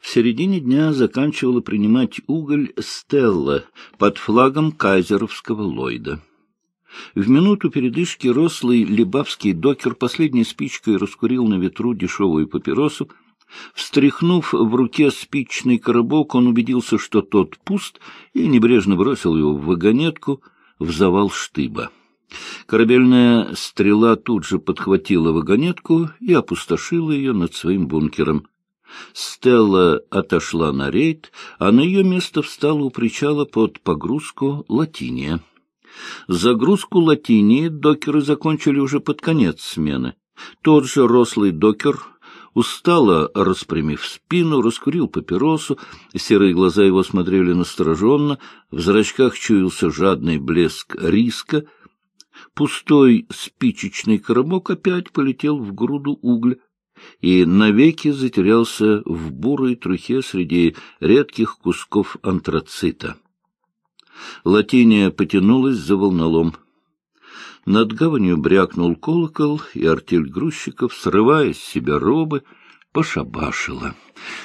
В середине дня заканчивала принимать уголь «Стелла» под флагом кайзеровского Ллойда. В минуту передышки рослый либавский докер последней спичкой раскурил на ветру дешевую папиросу. Встряхнув в руке спичный коробок, он убедился, что тот пуст, и небрежно бросил его в вагонетку в завал штыба. Корабельная стрела тут же подхватила вагонетку и опустошила ее над своим бункером. Стелла отошла на рейд, а на ее место встала у причала под погрузку «Латиния». Загрузку «Латинии» докеры закончили уже под конец смены. Тот же рослый докер устало распрямив спину, раскурил папиросу, серые глаза его смотрели настороженно, в зрачках чуялся жадный блеск риска. Пустой спичечный коробок опять полетел в груду угля и навеки затерялся в бурой трухе среди редких кусков антрацита. Латиния потянулась за волнолом. Над гаванью брякнул колокол, и артель грузчиков, срывая с себя робы, пошабашила.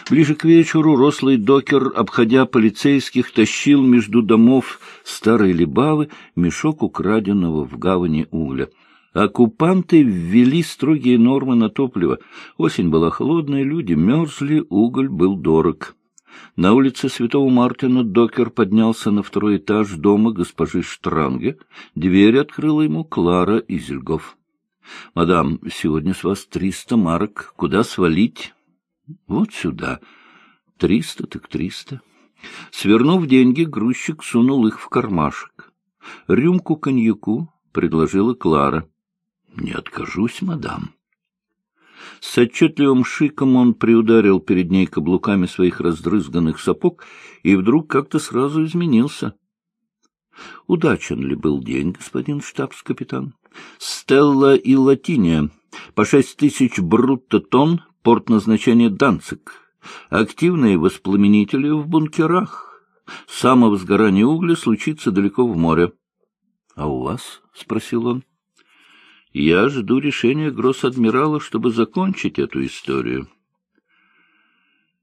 Ближе к вечеру рослый докер, обходя полицейских, тащил между домов старой Либавы мешок украденного в гавани угля. Оккупанты ввели строгие нормы на топливо. Осень была холодная, люди мерзли, уголь был дорог. На улице Святого Мартина докер поднялся на второй этаж дома госпожи Штранге. Дверь открыла ему Клара Изельгов. — Мадам, сегодня с вас триста марок. Куда свалить? — Вот сюда. Триста так триста. Свернув деньги, грузчик сунул их в кармашек. Рюмку коньяку предложила Клара. — Не откажусь, мадам. С отчетливым шиком он приударил перед ней каблуками своих раздрызганных сапог и вдруг как-то сразу изменился. Удачен ли был день, господин штабс-капитан? Стелла и Латиния. По шесть тысяч брутто тонн, порт назначения Данцик. Активные воспламенители в бункерах. Само возгорание угля случится далеко в море. — А у вас? — спросил он. — Я жду решения гросс-адмирала, чтобы закончить эту историю.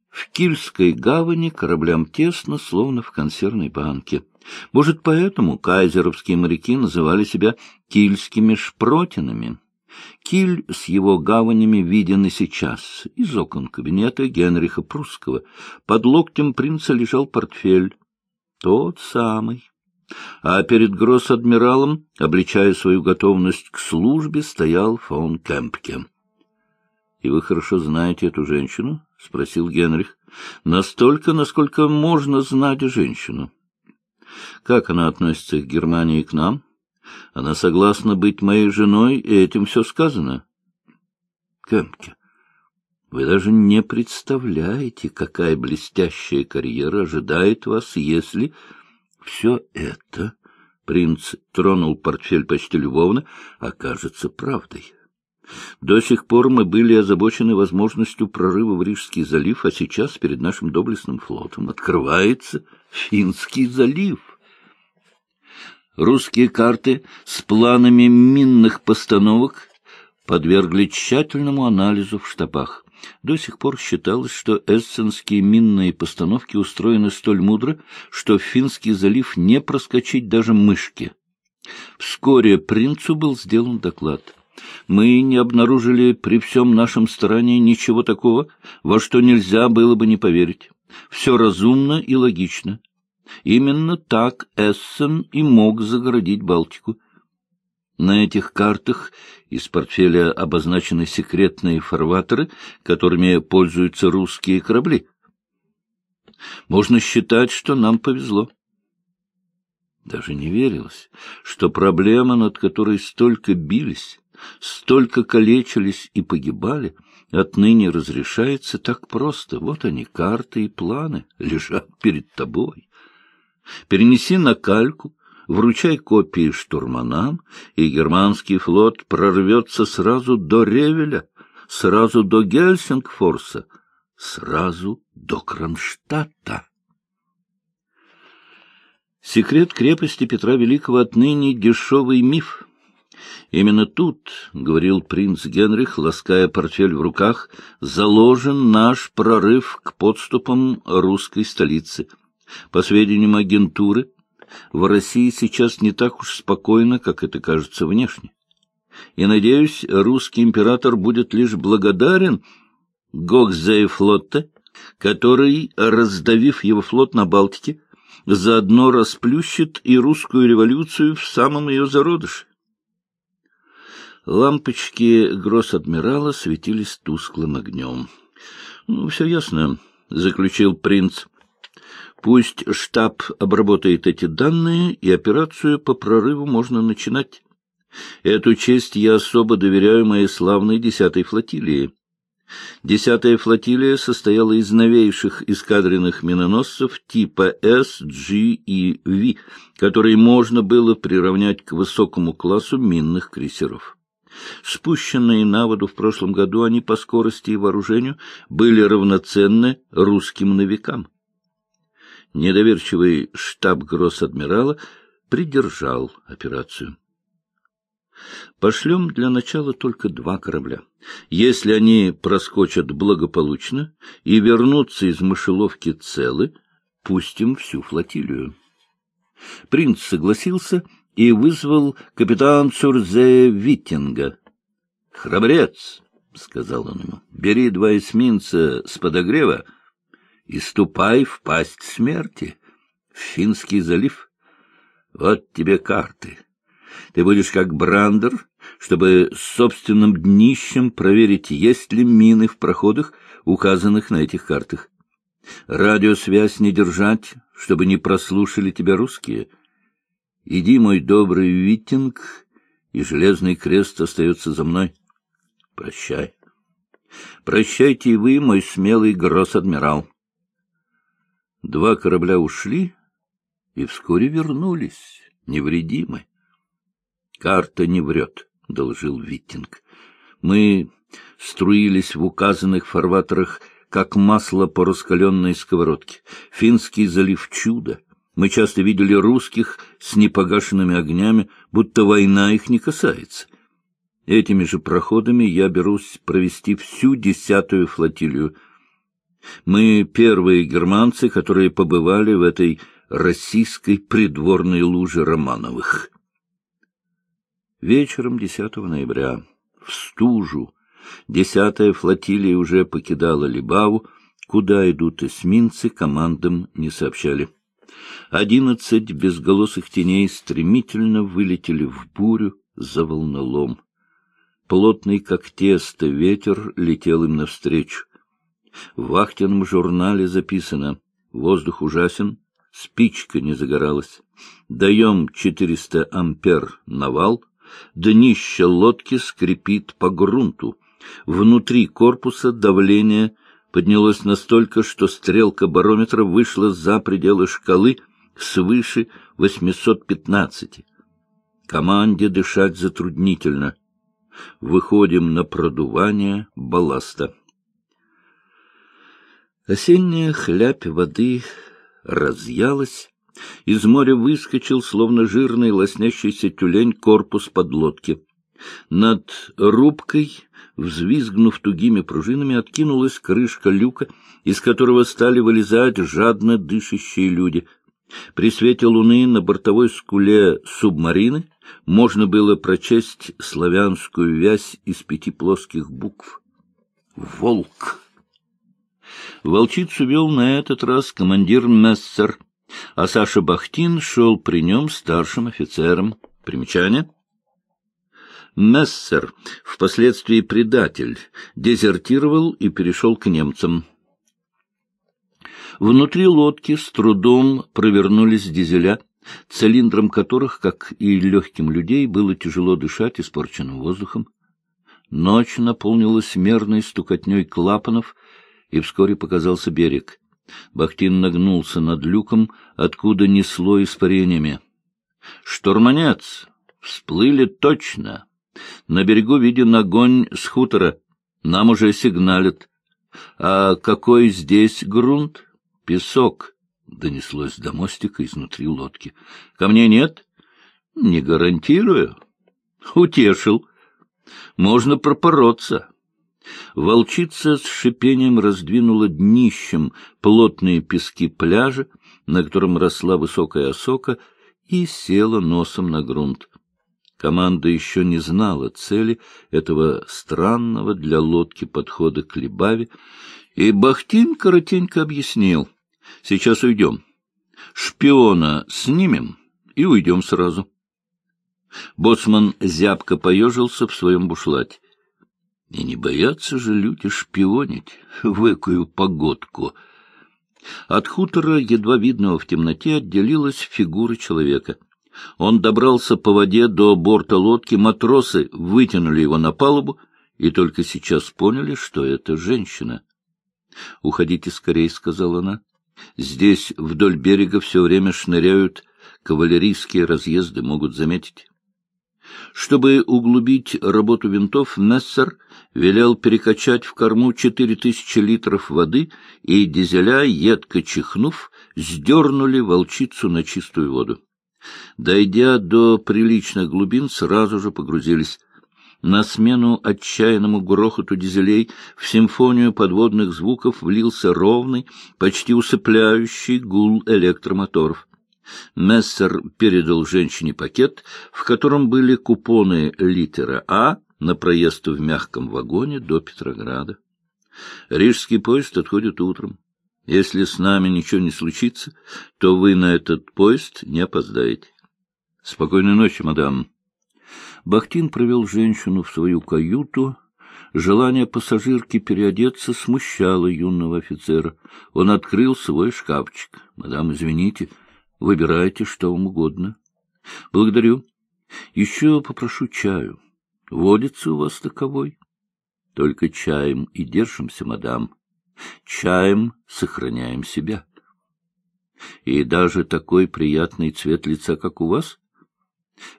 В Кильской гавани кораблям тесно, словно в консервной банке. Может, поэтому кайзеровские моряки называли себя кильскими шпротинами. Киль с его гаванями виден и сейчас. Из окон кабинета Генриха Прусского под локтем принца лежал портфель. Тот самый. А перед гросс-адмиралом, обличая свою готовность к службе, стоял фон Кемпке. — И вы хорошо знаете эту женщину? — спросил Генрих. — Настолько, насколько можно знать женщину. — Как она относится к Германии и к нам? Она согласна быть моей женой, и этим все сказано. — Кемпке, вы даже не представляете, какая блестящая карьера ожидает вас, если все это, принц тронул портфель почти любовно, окажется правдой. До сих пор мы были озабочены возможностью прорыва в Рижский залив, а сейчас перед нашим доблестным флотом открывается Финский залив. Русские карты с планами минных постановок подвергли тщательному анализу в штабах. До сих пор считалось, что эссенские минные постановки устроены столь мудро, что в Финский залив не проскочить даже мышки. Вскоре принцу был сделан доклад — мы не обнаружили при всем нашем старании ничего такого, во что нельзя было бы не поверить. Все разумно и логично. Именно так Эссен и мог загородить Балтику. На этих картах из портфеля обозначены секретные фарватеры, которыми пользуются русские корабли. Можно считать, что нам повезло. Даже не верилось, что проблема, над которой столько бились, столько калечились и погибали, отныне разрешается так просто. Вот они, карты и планы, лежат перед тобой. Перенеси на кальку, вручай копии штурманам, и германский флот прорвется сразу до Ревеля, сразу до Гельсингфорса, сразу до Кронштадта. Секрет крепости Петра Великого отныне дешевый миф — Именно тут, — говорил принц Генрих, лаская портфель в руках, — заложен наш прорыв к подступам русской столицы. По сведениям агентуры, в России сейчас не так уж спокойно, как это кажется внешне. И, надеюсь, русский император будет лишь благодарен Гокзейфлотте, который, раздавив его флот на Балтике, заодно расплющит и русскую революцию в самом ее зародыше. Лампочки гросс-адмирала светились тусклым огнем. — Ну, все ясно, — заключил принц. — Пусть штаб обработает эти данные, и операцию по прорыву можно начинать. Эту честь я особо доверяю моей славной десятой флотилии. Десятая флотилия состояла из новейших эскадренных миноносцев типа S, G и V, которые можно было приравнять к высокому классу минных крейсеров. Спущенные на воду в прошлом году, они по скорости и вооружению были равноценны русским новикам. Недоверчивый штаб гросс-адмирала придержал операцию. Пошлем для начала только два корабля. Если они проскочат благополучно и вернутся из мышеловки целы, пустим всю флотилию. Принц согласился и вызвал капитан Цурзе Виттинга. — Храбрец, — сказал он ему, — бери два эсминца с подогрева и ступай в пасть смерти, в Финский залив. Вот тебе карты. Ты будешь как Брандер, чтобы собственным днищем проверить, есть ли мины в проходах, указанных на этих картах. Радиосвязь не держать, чтобы не прослушали тебя русские — Иди, мой добрый Виттинг, и железный крест остается за мной. Прощай. Прощайте и вы, мой смелый гросс-адмирал. Два корабля ушли и вскоре вернулись, невредимы. Карта не врет, — доложил Виттинг. Мы струились в указанных фарватерах, как масло по раскаленной сковородке. Финский залив чудо. Мы часто видели русских с непогашенными огнями, будто война их не касается. Этими же проходами я берусь провести всю десятую флотилию. Мы первые германцы, которые побывали в этой российской придворной луже Романовых. Вечером 10 ноября, в стужу, десятая флотилия уже покидала Либаву, куда идут эсминцы, командам не сообщали. Одиннадцать безголосых теней стремительно вылетели в бурю за волнолом. Плотный, как тесто, ветер летел им навстречу. В вахтенном журнале записано «Воздух ужасен, спичка не загоралась. Даем четыреста ампер на вал, днище лодки скрипит по грунту. Внутри корпуса давление поднялось настолько, что стрелка барометра вышла за пределы шкалы свыше 815. Команде дышать затруднительно. Выходим на продувание балласта. Осенняя хлябь воды разъялась, из моря выскочил, словно жирный лоснящийся тюлень, корпус подлодки. Над рубкой, взвизгнув тугими пружинами, откинулась крышка люка, из которого стали вылезать жадно дышащие люди. При свете луны на бортовой скуле субмарины можно было прочесть славянскую вязь из пяти плоских букв. «Волк». Волчицу вел на этот раз командир Мессер, а Саша Бахтин шел при нем старшим офицером. Примечание — Мессер, впоследствии предатель, дезертировал и перешел к немцам. Внутри лодки с трудом провернулись дизеля, цилиндром которых, как и легким людей, было тяжело дышать испорченным воздухом. Ночь наполнилась мерной стукотней клапанов, и вскоре показался берег. Бахтин нагнулся над люком, откуда несло испарениями. — Штурманец! Всплыли точно! На берегу виден огонь с хутора. Нам уже сигналят. А какой здесь грунт? Песок. Донеслось до мостика изнутри лодки. Ко мне нет? Не гарантирую. Утешил. Можно пропороться. Волчица с шипением раздвинула днищем плотные пески пляжа, на котором росла высокая осока, и села носом на грунт. Команда еще не знала цели этого странного для лодки подхода к Либаве, и Бахтин коротенько объяснил. — Сейчас уйдем. Шпиона снимем и уйдем сразу. Боцман зябко поежился в своем бушлате. И не боятся же люди шпионить в экую погодку. От хутора, едва видного в темноте, отделилась фигура человека. Он добрался по воде до борта лодки, матросы вытянули его на палубу и только сейчас поняли, что это женщина. — Уходите скорее, — сказала она. — Здесь вдоль берега все время шныряют кавалерийские разъезды, могут заметить. Чтобы углубить работу винтов, Мессер велел перекачать в корму четыре тысячи литров воды, и дизеля, едко чихнув, сдернули волчицу на чистую воду. Дойдя до приличных глубин, сразу же погрузились. На смену отчаянному грохоту дизелей в симфонию подводных звуков влился ровный, почти усыпляющий гул электромоторов. Мессер передал женщине пакет, в котором были купоны литера А на проезд в мягком вагоне до Петрограда. Рижский поезд отходит утром. Если с нами ничего не случится, то вы на этот поезд не опоздаете. Спокойной ночи, мадам. Бахтин провел женщину в свою каюту. Желание пассажирки переодеться смущало юного офицера. Он открыл свой шкафчик. — Мадам, извините, — Выбирайте, что вам угодно. Благодарю. Еще попрошу чаю. Водится у вас таковой? Только чаем и держимся, мадам. Чаем сохраняем себя. И даже такой приятный цвет лица, как у вас?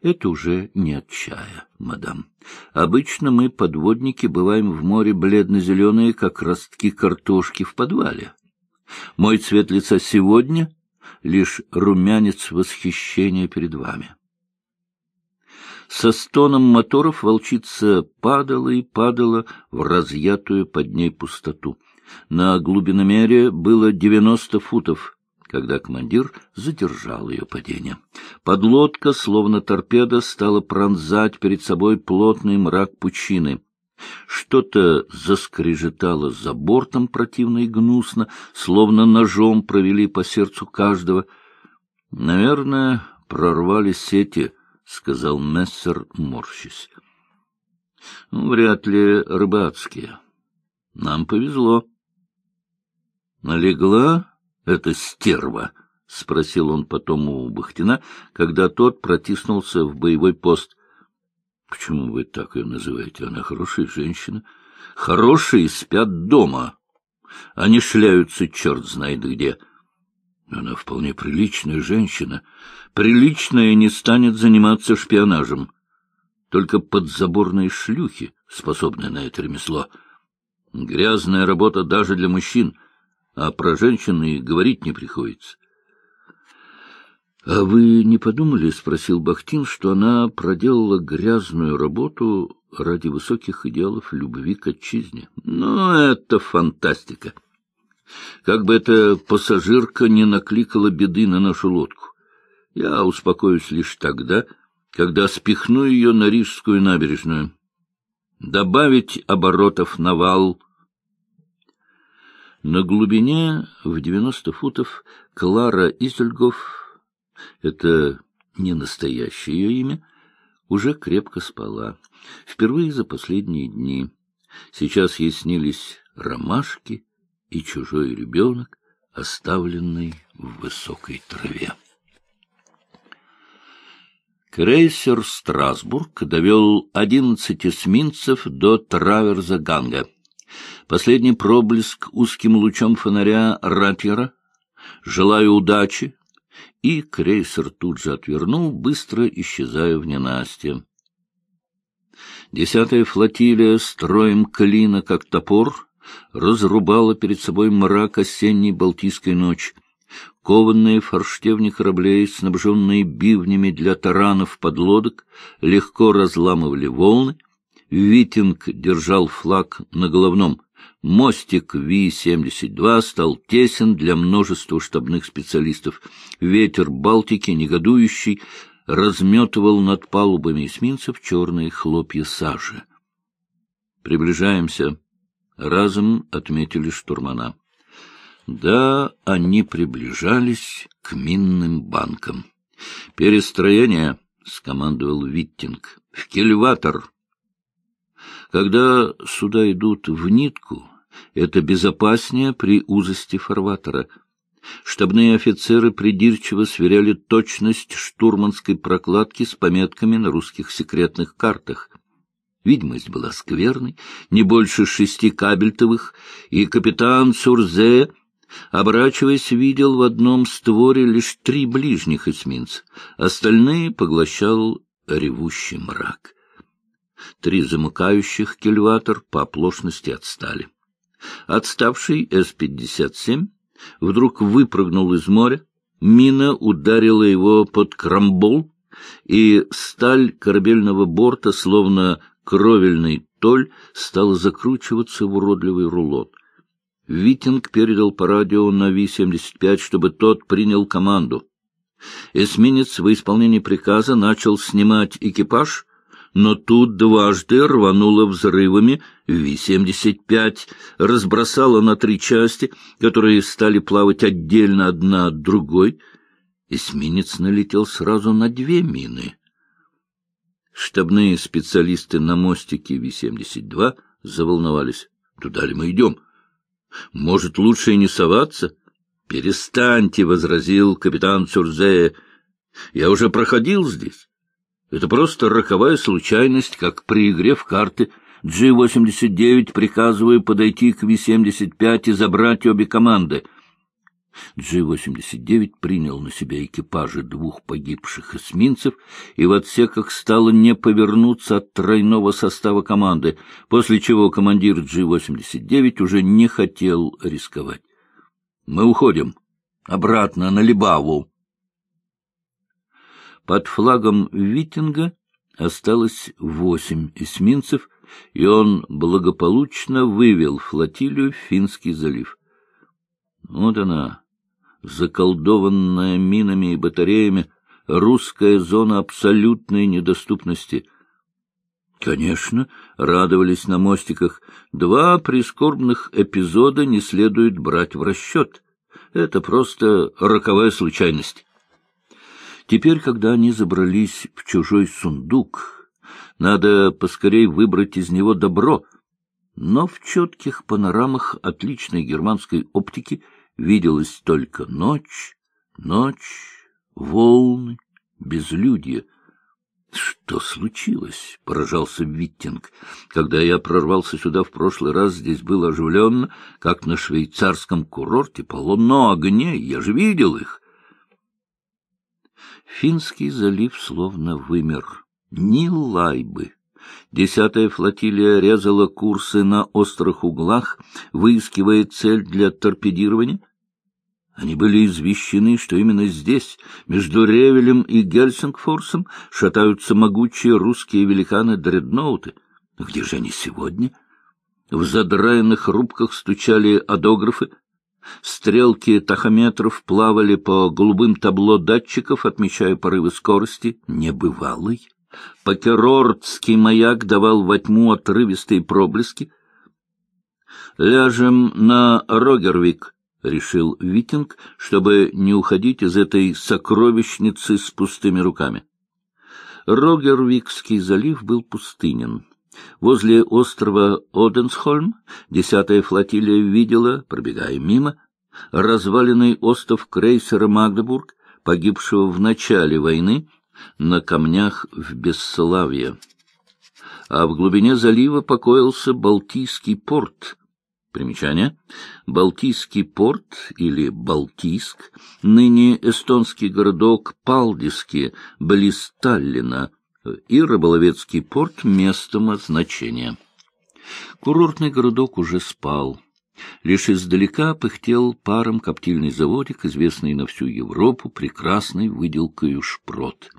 Это уже не от чая, мадам. Обычно мы, подводники, бываем в море бледно-зеленые, как ростки картошки в подвале. Мой цвет лица сегодня лишь румянец восхищения перед вами. Со стоном моторов волчица падала и падала в разъятую под ней пустоту. На глубиномере было девяносто футов, когда командир задержал ее падение. Подлодка, словно торпеда, стала пронзать перед собой плотный мрак пучины. Что-то заскрежетало за бортом противно и гнусно, словно ножом провели по сердцу каждого. — Наверное, прорвали сети, — сказал Мессер, морщись. — Вряд ли рыбацкие. Нам повезло. — Налегла эта стерва? — спросил он потом у Бахтина, когда тот протиснулся в боевой пост. Почему вы так ее называете? Она хорошая женщина. Хорошие спят дома. Они шляются черт знает где. Она вполне приличная женщина. Приличная не станет заниматься шпионажем. Только подзаборные шлюхи способны на это ремесло. Грязная работа даже для мужчин, а про женщин и говорить не приходится. — А вы не подумали, — спросил Бахтин, — что она проделала грязную работу ради высоких идеалов любви к отчизне? Ну, это фантастика! Как бы эта пассажирка не накликала беды на нашу лодку. Я успокоюсь лишь тогда, когда спихну ее на Рижскую набережную. Добавить оборотов на вал. На глубине в девяносто футов Клара Изельгоф это не настоящее ее имя, уже крепко спала. Впервые за последние дни. Сейчас ей снились ромашки и чужой ребенок, оставленный в высокой траве. Крейсер «Страсбург» довел одиннадцать эсминцев до траверза Ганга. Последний проблеск узким лучом фонаря Рапьера. «Желаю удачи», и крейсер тут же отвернул, быстро исчезая в ненастье. Десятая флотилия строем клина, как топор, разрубала перед собой мрак осенней Балтийской ночи. Кованные форштевни кораблей, снабженные бивнями для таранов подлодок, легко разламывали волны. Витинг держал флаг на головном. Мостик Ви-72 стал тесен для множества штабных специалистов. Ветер Балтики, негодующий, разметывал над палубами эсминцев черные хлопья сажи. «Приближаемся», — разом отметили штурмана. Да, они приближались к минным банкам. «Перестроение», — скомандовал Виттинг, — «в кильватор». Когда суда идут в нитку, это безопаснее при узости фарватера. Штабные офицеры придирчиво сверяли точность штурманской прокладки с пометками на русских секретных картах. Видимость была скверной, не больше шести кабельтовых, и капитан Сурзе, оборачиваясь, видел в одном створе лишь три ближних эсминца, остальные поглощал ревущий мрак. Три замыкающих кельватор по оплошности отстали. Отставший С-57 вдруг выпрыгнул из моря, мина ударила его под крамбол, и сталь корабельного борта, словно кровельный толь, стала закручиваться в уродливый рулон. Витинг передал по радио на Ви-75, чтобы тот принял команду. Эсминец во исполнении приказа начал снимать экипаж — но тут дважды рвануло взрывами Ви-75, разбросало на три части, которые стали плавать отдельно одна от другой. Эсминец налетел сразу на две мины. Штабные специалисты на мостике Ви-72 заволновались. Туда ли мы идем? Может, лучше и не соваться? «Перестаньте», — возразил капитан Цурзе. «Я уже проходил здесь. Это просто роковая случайность, как при игре в карты. G-89 приказываю подойти к Ви-75 и забрать обе команды. G-89 принял на себя экипажи двух погибших эсминцев, и в отсеках стало не повернуться от тройного состава команды, после чего командир G-89 уже не хотел рисковать. «Мы уходим. Обратно на Либаву». Под флагом Витинга осталось восемь эсминцев, и он благополучно вывел флотилию в Финский залив. Вот она, заколдованная минами и батареями, русская зона абсолютной недоступности. Конечно, радовались на мостиках. Два прискорбных эпизода не следует брать в расчет. Это просто роковая случайность. Теперь, когда они забрались в чужой сундук, надо поскорей выбрать из него добро. Но в четких панорамах отличной германской оптики виделась только ночь, ночь, волны, безлюдье. «Что случилось?» — поражался Виттинг. «Когда я прорвался сюда в прошлый раз, здесь было оживленно, как на швейцарском курорте, полно огней, я же видел их. Финский залив словно вымер. Ни лайбы. Десятая флотилия резала курсы на острых углах, выискивая цель для торпедирования. Они были извещены, что именно здесь, между Ревелем и Гельсингфорсом, шатаются могучие русские великаны-дредноуты. Где же они сегодня? В задраенных рубках стучали адографы, Стрелки тахометров плавали по голубым табло датчиков, отмечая порывы скорости, небывалой. Покерордский маяк давал во тьму отрывистые проблески. «Ляжем на Рогервик», — решил Витинг, чтобы не уходить из этой сокровищницы с пустыми руками. Рогервикский залив был пустынен. Возле острова Оденсхольм десятая флотилия видела, пробегая мимо, разваленный остров крейсера «Магдебург», погибшего в начале войны на камнях в Бесславье. А в глубине залива покоился Балтийский порт. Примечание. Балтийский порт или Балтийск, ныне эстонский городок Палдиски, близ Таллина, и рыболовецкий порт местом значения. Курортный городок уже спал. Лишь издалека пыхтел паром коптильный заводик, известный на всю Европу прекрасной выделкою шпрот.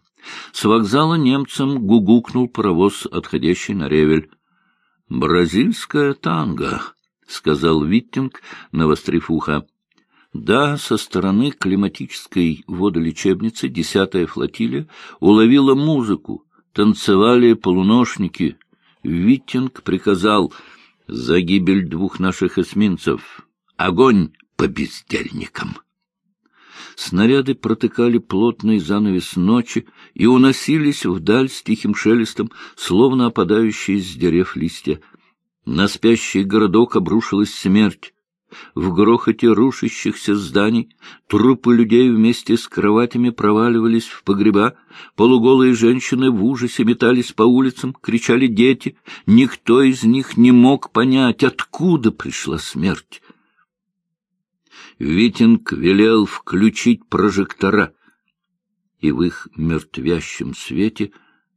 С вокзала немцам гугукнул паровоз, отходящий на ревель. «Бразильская танго», — сказал Виттинг, навострив ухо. Да, со стороны климатической водолечебницы десятая флотилия уловила музыку, танцевали полуношники. Виттинг приказал за гибель двух наших эсминцев. Огонь по бездельникам! Снаряды протыкали плотный занавес ночи и уносились вдаль с тихим шелестом, словно опадающие с дерев листья. На спящий городок обрушилась смерть. В грохоте рушащихся зданий трупы людей вместе с кроватями проваливались в погреба, полуголые женщины в ужасе метались по улицам, кричали дети. Никто из них не мог понять, откуда пришла смерть. Витинг велел включить прожектора, и в их мертвящем свете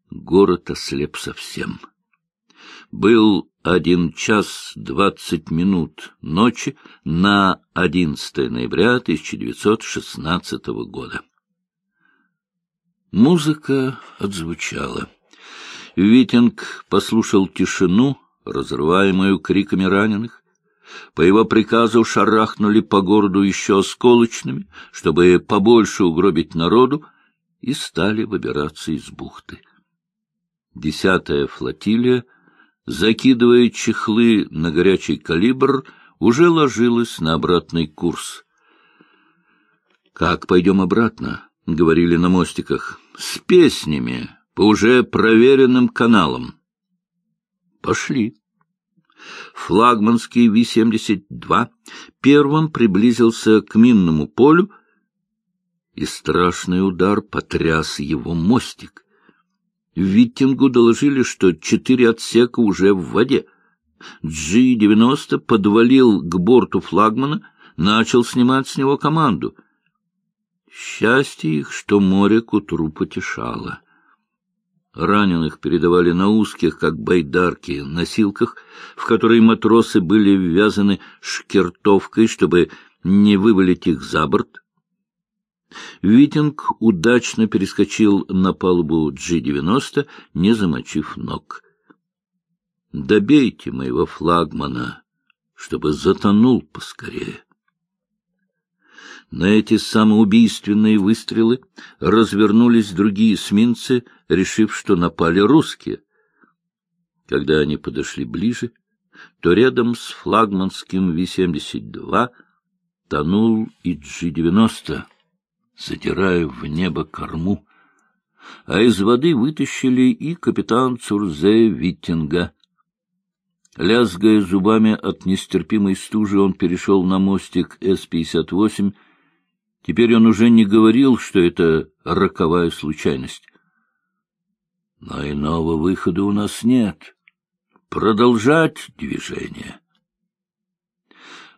город ослеп совсем. Был один час двадцать минут ночи на 11 ноября 1916 года. Музыка отзвучала. Витинг послушал тишину, разрываемую криками раненых, по его приказу шарахнули по городу еще осколочными, чтобы побольше угробить народу, и стали выбираться из бухты. Десятая флотилия, закидывая чехлы на горячий калибр, уже ложилась на обратный курс. — Как пойдем обратно? — говорили на мостиках. — С песнями, по уже проверенным каналам. — Пошли флагманский Ви-72 первым приблизился к минному полю, и страшный удар потряс его мостик. Виттингу доложили, что четыре отсека уже в воде. G-90 подвалил к борту флагмана, начал снимать с него команду. Счастье их, что море к утру потешало. Раненых передавали на узких, как байдарки, носилках, в которые матросы были ввязаны шкертовкой, чтобы не вывалить их за борт. Витинг удачно перескочил на палубу G-90, не замочив ног. «Добейте моего флагмана, чтобы затонул поскорее». На эти самоубийственные выстрелы развернулись другие эсминцы, решив, что напали русские. Когда они подошли ближе, то рядом с флагманским Ви-72 тонул и Джи-90, задирая в небо корму, а из воды вытащили и капитан Цурзе Виттинга. Лязгая зубами от нестерпимой стужи, он перешел на мостик С-58 Теперь он уже не говорил, что это роковая случайность. Но иного выхода у нас нет. Продолжать движение.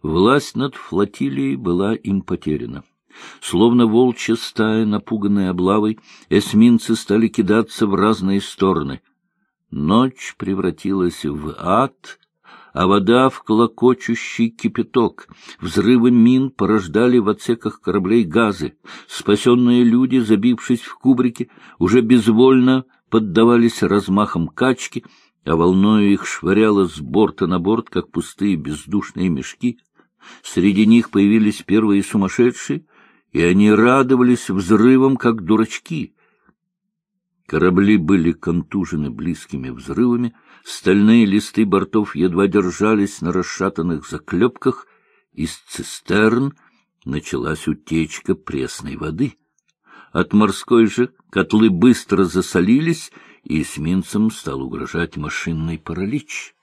Власть над флотилией была им потеряна. Словно волчья стая, напуганная облавой, эсминцы стали кидаться в разные стороны. Ночь превратилась в ад, а вода в клокочущий кипяток. Взрывы мин порождали в отсеках кораблей газы. Спасенные люди, забившись в кубрики, уже безвольно поддавались размахам качки, а волною их швыряло с борта на борт, как пустые бездушные мешки. Среди них появились первые сумасшедшие, и они радовались взрывам, как дурачки. Корабли были контужены близкими взрывами, стальные листы бортов едва держались на расшатанных заклепках, из цистерн началась утечка пресной воды. От морской же котлы быстро засолились, и эсминцам стал угрожать машинный паралич.